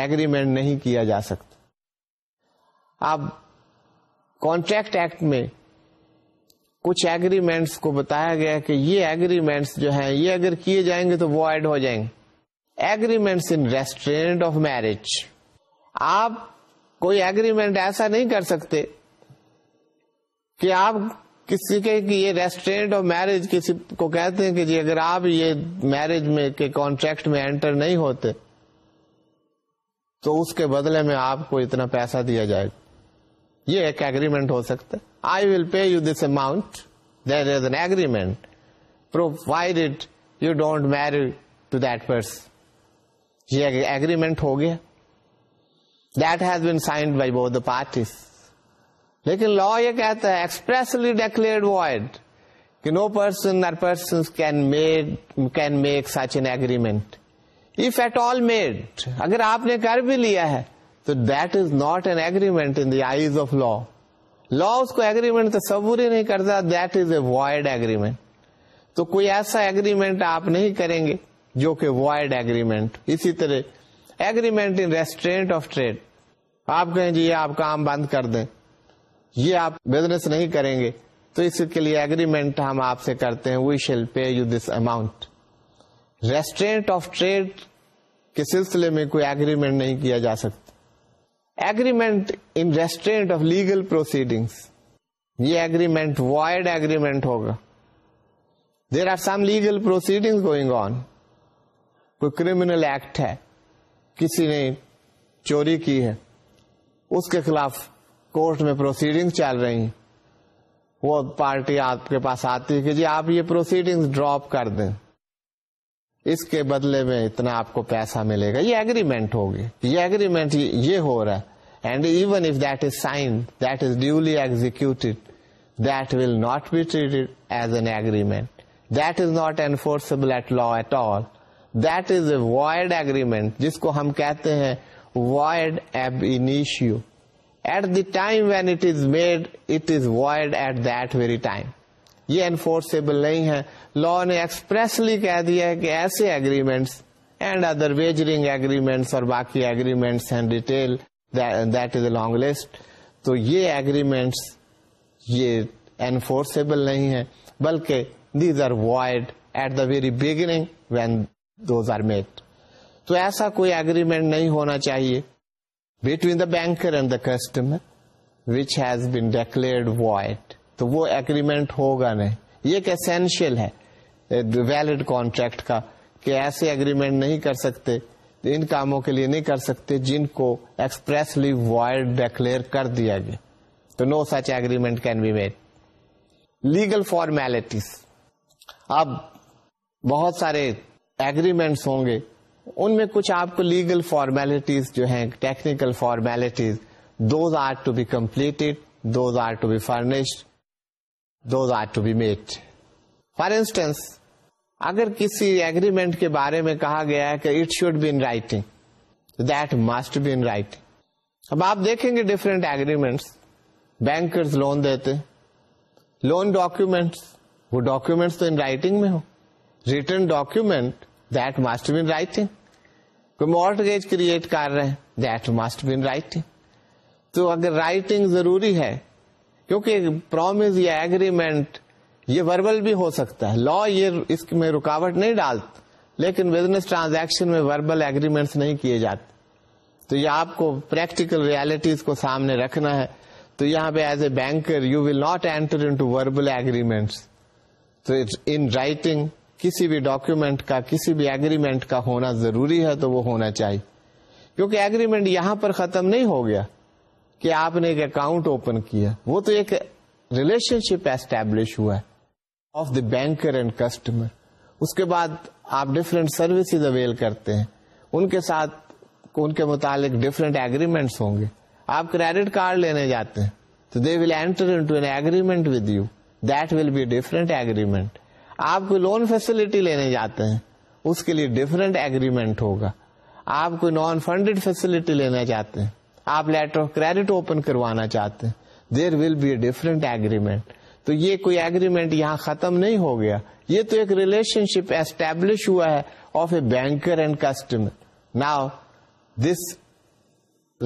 ایگریمنٹ نہیں کیا جا سکتا اب کانٹریکٹ ایکٹ میں کچھ ایگریمنٹس کو بتایا گیا کہ یہ ایگریمنٹس جو ہیں یہ اگر کیے جائیں گے تو وہ ایڈ ہو جائیں گے agreements in restraint of marriage آپ کوئی ایگریمنٹ ایسا نہیں کر سکتے کہ آپ یہ ریسٹورینٹ اور میرج کسی کو کہتے ہیں کہ جی اگر آپ یہ میرج میں کے کانٹریکٹ میں انٹر نہیں ہوتے تو اس کے بدلے میں آپ کو اتنا پیسہ دیا جائے گا یہ ایک ایگریمنٹ ہو سکتا ہے I will pay you this amount there is an agreement provided you don't marry to that person یہ ایگریمنٹ ہو گیا that has been signed by both the parties لیکن لا یہ کہتا ہے expressly declare no person person can can make such an agreement if at all made اگر آپ نے کر بھی لیا ہے تو that is not an agreement in the eyes of law law اس کو اگریمنٹ تصور ہی نہیں کرتا that is a void agreement تو کوئی ایسا اگریمنٹ آپ نہیں کریں گے جو کہ وائڈ اگریمنٹ اسی طرح اگریمنٹ ریسٹورینٹ آف ٹریڈ آپ کہیں جی آپ کام بند کر دیں یہ آپ بزنس نہیں کریں گے تو اس کے لیے اگریمنٹ ہم آپ سے کرتے ہیں we shall pay you this amount restraint of trade کے سلسلے میں کوئی اگریمنٹ نہیں کیا جا سکتا agreement in restraint of legal proceedings یہ اگریمنٹ وائڈ ایگریمنٹ ہوگا there are some legal proceeding going on کوئی کریمنل ایکٹ ہے کسی نے چوری کی ہے اس کے خلاف کورٹ میں پروسیڈنگ چل رہی ہیں وہ پارٹی آپ کے پاس آتی ہے کہ جی آپ یہ پروسیڈنگ ڈراپ کر دیں اس کے بدلے میں اتنا آپ کو پیسہ ملے گا یہ اگریمنٹ ہوگی یہ اگریمنٹ یہ ہو رہا ہے and even if that is sign that is duly executed that will not be treated as an agreement that is not enforceable at law at all that is a void agreement جس کو ہم کہتے ہیں void ab initio at the time when it is made it is void at that very time یہ انفورسبل نہیں ہے لا نے ایکسپریسلی کہہ دیا ہے کہ ایسے agreements and other wagering agreements اور باقی agreements that is a long list تو یہ اگریمنٹس یہ انفورسبل نہیں ہے بلکہ these are void at the very beginning when those are made تو ایسا کوئی اگریمنٹ نہیں ہونا چاہیے between the banker and the customer which has been declared void تو وہ ایگریمنٹ ہوگا نہیں یہ ایک اسینشیل ہے ویلڈ کانٹریکٹ کا کہ ایسے اگریمنٹ نہیں کر سکتے ان کاموں کے لیے نہیں کر سکتے جن کو ایکسپریسلی وائڈ ڈیکلیئر کر دیا گیا تو no such agreement can be made legal formalities اب بہت سارے ایگریمنٹس ہوں گے ان میں کچھ آپ کو لیگل فارمیلٹیز جو ہیں technical formalities those are to be complete those are to be furnish those are to be made for instance اگر کسی ایگریمنٹ کے بارے میں کہا گیا ہے کہ it should be in writing that must be in writing اب آپ دیکھیں گے ڈفرینٹ ایگریمنٹس بینکرز لون دیتے لون ڈاکومینٹس وہ ڈاکومینٹس تو ان رائٹنگ میں ہو written document that must be in writing mortgage create کر رہے ہیں دیٹ مسٹ بین رائٹنگ تو اگر رائٹنگ ضروری ہے کیونکہ پرومس یا ایگریمنٹ یہ وربل بھی ہو سکتا ہے لا یہ اس میں رکاوٹ نہیں ڈالتا لیکن بزنس ٹرانزیکشن میں وربل ایگریمنٹس نہیں کیے جاتے تو یہ آپ کو پریکٹیکل ریالٹیز کو سامنے رکھنا ہے تو یہاں پہ as a banker you will not enter into verbal agreements تو ان رائٹنگ کسی بھی ڈاکیومینٹ کا کسی بھی ایگریمنٹ کا ہونا ضروری ہے تو وہ ہونا چاہیے کیونکہ ایگریمنٹ یہاں پر ختم نہیں ہو گیا کہ آپ نے ایک اکاؤنٹ اوپن کیا وہ تو ایک ریلیشن شپ اسٹیبلش ہوا ہے of the banker and customer اس کے بعد آپ ڈفرینٹ سروسز اویل کرتے ہیں ان کے ساتھ ان کے متعلق ڈفرینٹ ایگریمنٹس ہوں گے آپ کریڈٹ کارڈ لینے جاتے ہیں تو they will enter into agreement with you that will be different agreement آپ کو لون فیسلٹی لینے جاتے ہیں اس کے لیے ڈفرینٹ ایگریمنٹ ہوگا آپ کو نان فنڈیڈ فیسلٹی لینا چاہتے ہیں آپ لیٹر آف کریڈٹ اوپن کروانا چاہتے ہیں there will be a different agreement تو یہ کوئی اگریمنٹ یہاں ختم نہیں ہو گیا یہ تو ایک ریلیشن شپ اسٹیبلش ہوا ہے of a banker and customer now this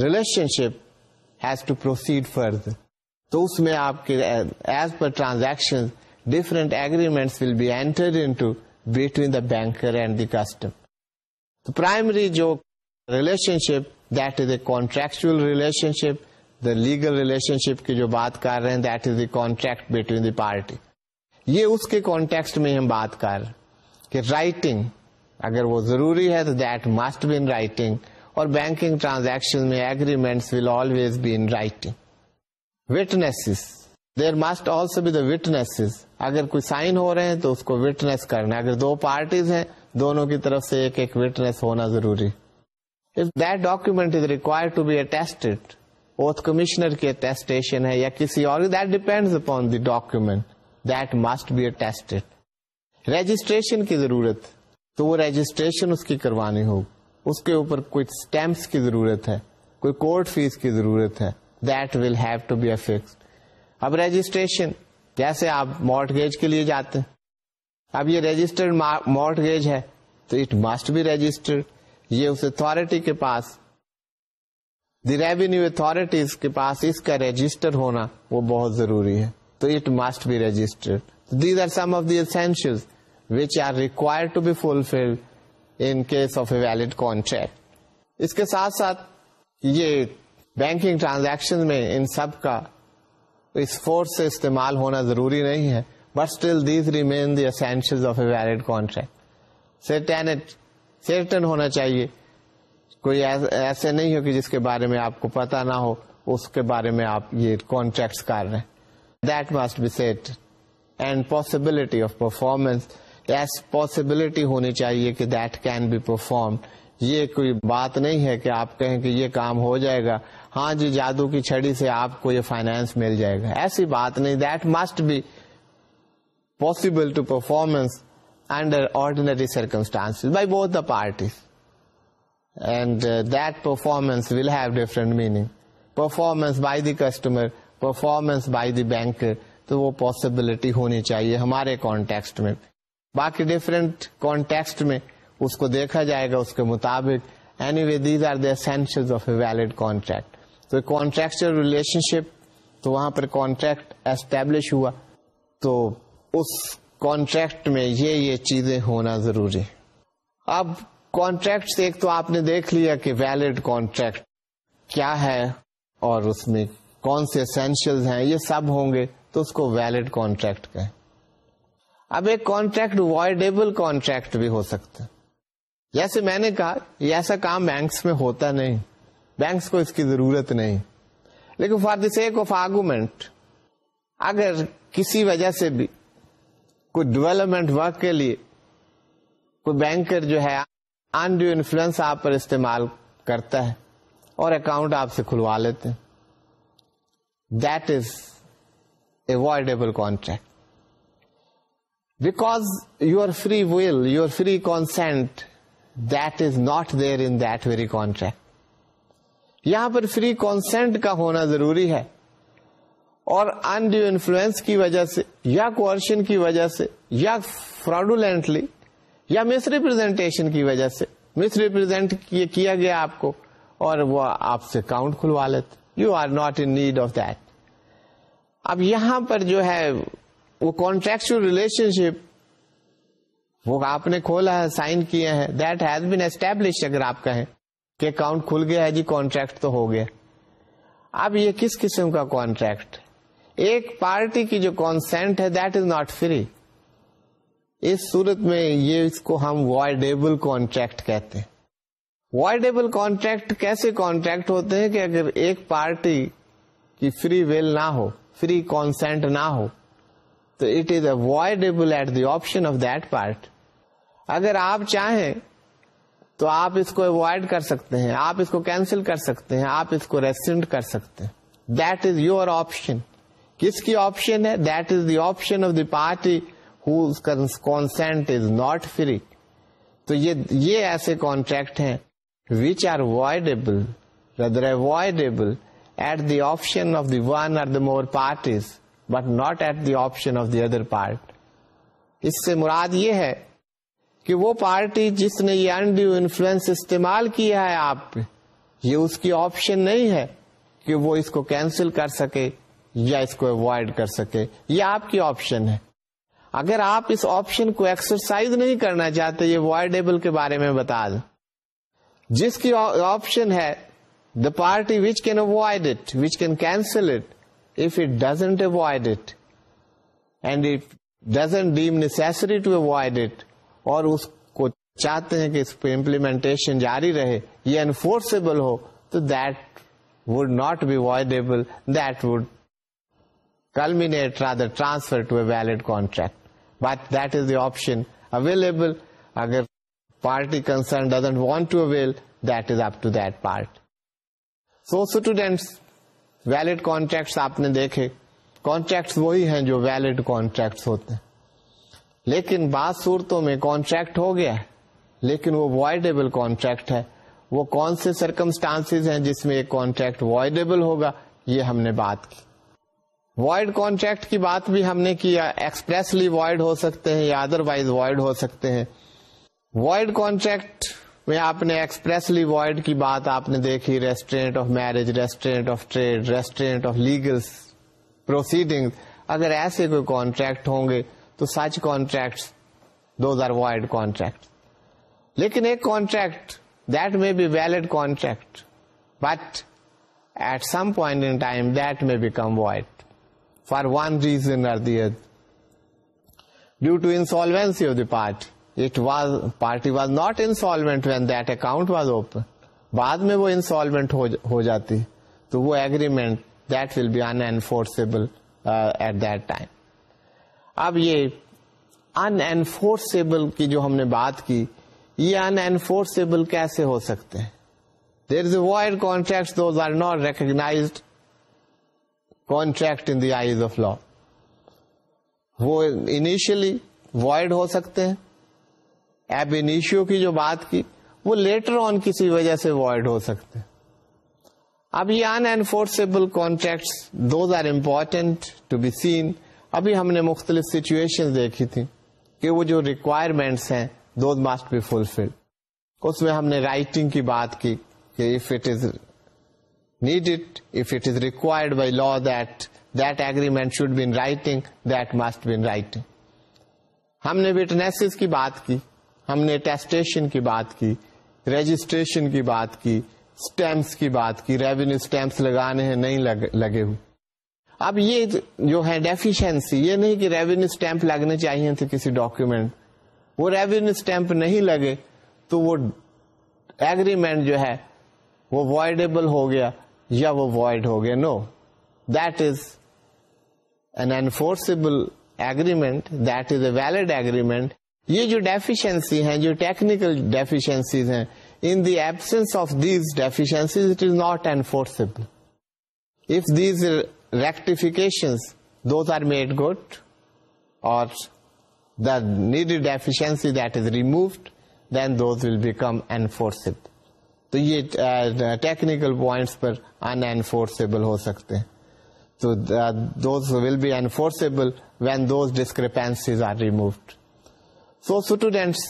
relationship has to proceed further تو اس میں آپ کے as per transaction different agreements will be enter the banker and the custom primary جو relationship that is a contractual relationship the legal relationship کی جو بات کر رہے ہیں that is the contract between the party یہ اس کے کانٹیکس میں ہم بات کر رہے ہیں کہ رائٹنگ اگر وہ ضروری ہے تو دیٹ مسٹ بھی اور بینکنگ ٹرانزیکشن میں اگریمنٹ ول آلویز بھی in writing witness there must also be witness اگر کوئی سائن ہو رہے ہیں تو اس کو وٹنس کرنا اگر دو پارٹیز ہیں دونوں کی طرف سے ایک ایک وٹنس ہونا ضروری if that is require to be oath commissioner کی اٹیسٹیشن ہے یا کسی اور that upon the document that must be attested registration کی ضرورت تو وہ رجسٹریشن اس کی کروانی ہوگی اس کے اوپر کوئی اسٹیمپس کی ضرورت ہے کوئی کورٹ فیس کی ضرورت ہے that will have to be affix اب رجسٹریشن جیسے آپ مارٹگیج کے لیے جاتے ہیں اب یہ رجسٹرڈ مارٹگیج ہے تو اٹ مسٹ بی رجسٹرڈ یہ اس اتارٹی کے پاس دی ریونیو اتارٹیز کے پاس اس کا رجسٹر ہونا وہ بہت ضروری ہے تو it must be registered these are some of the essential which are require to be fulfil in case of a valid contract اس کے ساتھ ساتھ یہ بینکنگ ٹرانزیکشن میں ان سب کا اس فورس سے استعمال ہونا ضروری نہیں ہے but still these remain the essential of a valid contract set certain ہونا چاہیے کوئی ایسے نہیں ہو کہ جس کے بارے میں آپ کو پتا نہ ہو اس کے بارے میں آپ یہ کانٹریکٹ کر رہے ہیں that must be set and possibility of performance as possibility ہونی چاہیے کہ دیٹ کین بی پرفارم یہ کوئی بات نہیں ہے کہ آپ کہیں کہ یہ کام ہو جائے گا ہاں جی جادو کی چھڑی سے آپ کو یہ فائنانس مل جائے گا ایسی بات نہیں that must be possible to performance under ordinary circumstance by both the party and that performance will have different meaning performance by the customer performance by the bank تو وہ پاسبلٹی ہونی چاہیے ہمارے کانٹیکسٹ میں باقی ڈفرینٹ کانٹیکسٹ میں اس کو دیکھا جائے گا اس کے مطابق anyway these are the essential of a valid contract تو ریلیشن شپ تو وہاں پر کانٹریکٹ اسٹیبلش ہوا تو اس کانٹریکٹ میں یہ یہ چیزیں ہونا ضروری اب کانٹریکٹ ایک تو آپ نے دیکھ لیا کہ ویلڈ کانٹریکٹ کیا ہے اور اس میں کون سے اسینشیل ہیں یہ سب ہوں گے تو اس کو ویلڈ کانٹریکٹ کہ اب ایک کانٹریکٹ وائڈیبل کانٹریکٹ بھی ہو سکتا ہے جیسے میں نے کہا یہ ایسا کام بینکس میں ہوتا نہیں بینکس کو اس کی ضرورت نہیں لیکن for the sake of argument اگر کسی وجہ سے بھی کوئی ڈیولپمنٹ ورک کے لیے کوئی بینکر جو ہے انڈیو انفلوئنس آپ پر استعمال کرتا ہے اور اکاؤنٹ آپ سے کھلوا لیتے ہیں that is avoidable contract because you are free will you free consent not there that very contract یہاں پر فری کانسینٹ کا ہونا ضروری ہے اور انڈیو انفلوئنس کی وجہ سے یا کوشن کی وجہ سے یا فراڈولینٹلی یا مس ریپرزینٹیشن کی وجہ سے مس ریپرزینٹ کیا گیا آپ کو اور وہ آپ سے اکاؤنٹ کھلوا لیتے you are not in need of that اب یہاں پر جو ہے وہ کانٹریکچل ریلیشن شپ وہ آپ نے کھولا ہے سائن کیا ہے دیٹ ہیز بین اسٹیبلش اگر آپ کہیں کہ اکاؤنٹ کھل گیا ہے جی کانٹریکٹ تو ہو گیا اب یہ کس قسم کا کانٹریکٹ ایک پارٹی کی جو کانسینٹ ہے دیٹ از ناٹ فری اس صورت میں یہ اس کو ہم وائڈیبل کانٹریکٹ کہتے ہیں وائڈیبل کانٹریکٹ کیسے کانٹریکٹ ہوتے ہیں کہ اگر ایک پارٹی کی فری ویل نہ ہو فری کانسینٹ نہ ہو تو it is avoidable at the option of that part اگر آپ چاہیں تو آپ اس کو اوائڈ کر سکتے ہیں آپ اس کو کینسل کر سکتے ہیں آپ اس کو ریسنٹ کر سکتے ہیں دیٹ از یور آپشن کس کی آپشن ہے that is the option of the party whose consent is not free تو یہ ایسے کانٹریکٹ ہیں which are avoidable rather avoidable at the option of the one or the more parties but not at the option of the other part اس سے مراد یہ ہے کہ وہ پارٹی جس نے یہ انڈیو انفلوئنس استعمال کیا ہے آپ پہ یہ اس کی آپشن نہیں ہے کہ وہ اس کو کینسل کر سکے یا اس کو اوائڈ کر سکے یہ آپ کی آپشن ہے اگر آپ اس آپشن کو ایکسرسائز نہیں کرنا چاہتے یہ وائڈیبل کے بارے میں بتا دیں جس کی آپشن ہے the party which can avoid it which can cancel it if it doesn't avoid it and it doesn't deem necessary to avoid it اور اس کو چاہتے ہیں کہ اس پہ امپلیمنٹیشن جاری رہے یہ انفورسبل ہو تو that would not be voidable that would culminate valid contract but that is a option available اگر party concern doesn't want to avail that is up to that part so students valid contracts آپ نے دیکھے کانٹریکٹس وہی ہیں جو ویلڈ کانٹریکٹس ہوتے ہیں لیکن بعض صورتوں میں کانٹریکٹ ہو گیا لیکن وہ وائڈیبل کانٹریکٹ ہے وہ کون سے سرکمسٹانس ہیں جس میں یہ ہم نے بات کی وائڈ کانٹریکٹ کی بات بھی ہم نے کیا ایکسپریسلی وائڈ ہو سکتے ہیں یا ادر وائز وائڈ ہو سکتے ہیں وائڈ کانٹریکٹ میں آپ نے ایکسپریسلی وائڈ کی بات آپ نے دیکھی restraint of marriage restraint of trade restraint of legal proceeding اگر ایسے کوئی کانٹریکٹ ہوں گے تو such contract those are void contract لیکن ایک contract that may be valid contract but at some point in time that may become void for one reason or the due to insolvency of the party it was party was not insolvent when that account was open بعد میں وہ انسالمنٹ ہو جاتی تو وہ agreement that will be enforceable at that time اب یہ ان انفورسبل کی جو ہم نے بات کی یہ ان انفورسبل کیسے ہو سکتے ہیں there is a void contract those are not recognise contract in the eyes of law وہ انیشلی وائڈ ہو سکتے ہیں ایب انیشیو کی جو بات کی وہ لیٹر آن کسی وجہ سے وائڈ ہو سکتے ہیں اب یہ unenforceable contracts those are important to be seen ابھی ہم نے مختلف سچویشن دیکھی تھی کہ وہ جو ریکوائرمنٹس ہیں فلفل اس میں ہم نے رائٹنگ کی بات کی کہ if if it it is is required by law that that agreement should be in writing that must be in writing ہم نے وٹنیسز کی بات کی ہم نے ٹیسٹیشن کی بات کی رجسٹریشن کی بات کی اسٹمپس کی بات کی ریونیو اسٹیمپس لگانے ہیں نہیں لگے ہوئے اب یہ جو ہے ڈیفیشنسی یہ نہیں کہ ریونیو اسٹیمپ لگنے چاہیے تھے کسی ڈاکیومینٹ وہ ریونیو اسٹیمپ نہیں لگے تو وہ ایگریمنٹ جو ہے وہ وائڈیبل ہو گیا یا وہ وائڈ ہو گیا no that is an enforceable agreement that is a valid agreement یہ جو ڈیفیشنسی ہیں جو ٹیکنیکل ڈیفیشنسیز ہیں in the absence of these deficiencies it is not enforceable if these those are made good اور the needed efficiency that is removed then those will become enforceable تو یہ ٹیکنیکل پوائنٹس پر انفورسبل ہو سکتے ہیں تو those will be enforceable when those discrepancies are removed so students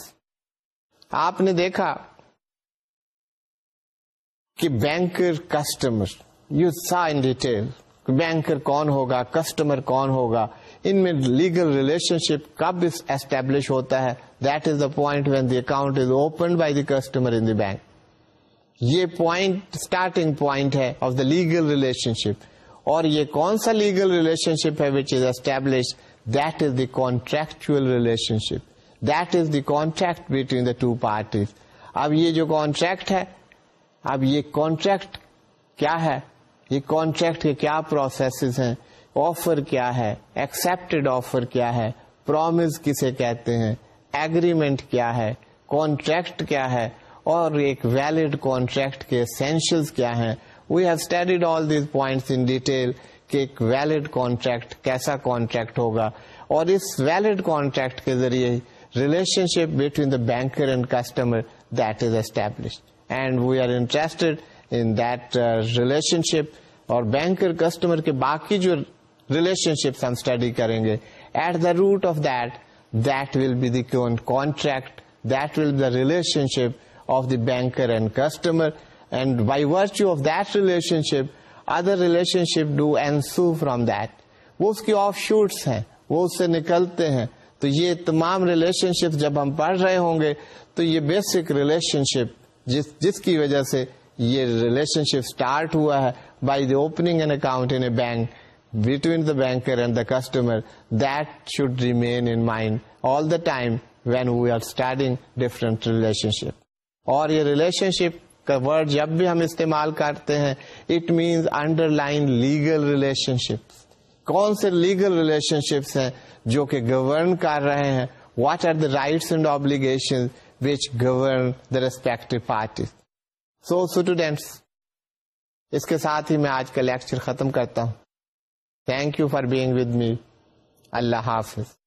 آپ نے دیکھا کہ banker customer you saw in detail banker کون ہوگا کسٹمر کون ہوگا ان میں لیگل ریلیشن شپ کب اسٹیبلش ہوتا ہے that is the point when the account is open by the customer in the bank یہ پوائنٹ پوائنٹ اسٹارٹنگ ہے of the legal relationship اور یہ کون سا لیگل ریلیشن شپ ہے which is is establish that the contractual relationship that is the contract between the two parties اب یہ جو کانٹریکٹ ہے اب یہ کانٹریکٹ کیا ہے یہ کانٹریکٹ کے کیا پروسیسز ہیں آفر کیا ہے ایکسپٹیڈ آفر کیا ہے پرومس کسے کہتے ہیں ایگریمنٹ کیا ہے کانٹریکٹ کیا ہے اور ایک ویلڈ کانٹریکٹ کے سینشل کیا ہیں we have studied all these points in detail کہ ایک ویلڈ کانٹریکٹ کیسا کانٹریکٹ ہوگا اور اس ویلڈ کانٹریکٹ کے ذریعے relationship between the banker and customer that is established and we are interested in that relationship اور بینکر کسٹمر کے باقی جو ریلیشن شپس ہم اسٹڈی کریں گے at the root of that that will be the contract that will the relationship of the banker and customer and by virtue of that relationship other relationship do and so from that وہ اس کی آف شوٹس ہیں وہ اس سے نکلتے ہیں تو یہ تمام ریلیشن شپ جب ہم پڑھ رہے ہوں گے تو یہ بیسک ریلیشن شپ جس کی وجہ سے یہ ریلیشن شپ اسٹارٹ ہوا ہے by the opening an account in a bank between the banker and the customer that should remain in mind all the time when we are starting different relationship اور یہ ریلیشن شپ کا ورڈ جب بھی ہم استعمال کرتے ہیں it means underline legal relationship کون سے لیگل ریلیشن شپس ہیں جو کہ گورن کر رہے ہیں what are the rights and obligation which govern the respect parties so students اس کے ساتھ ہی میں آج کا لیکچر ختم کرتا ہوں thank you for being with me اللہ حافظ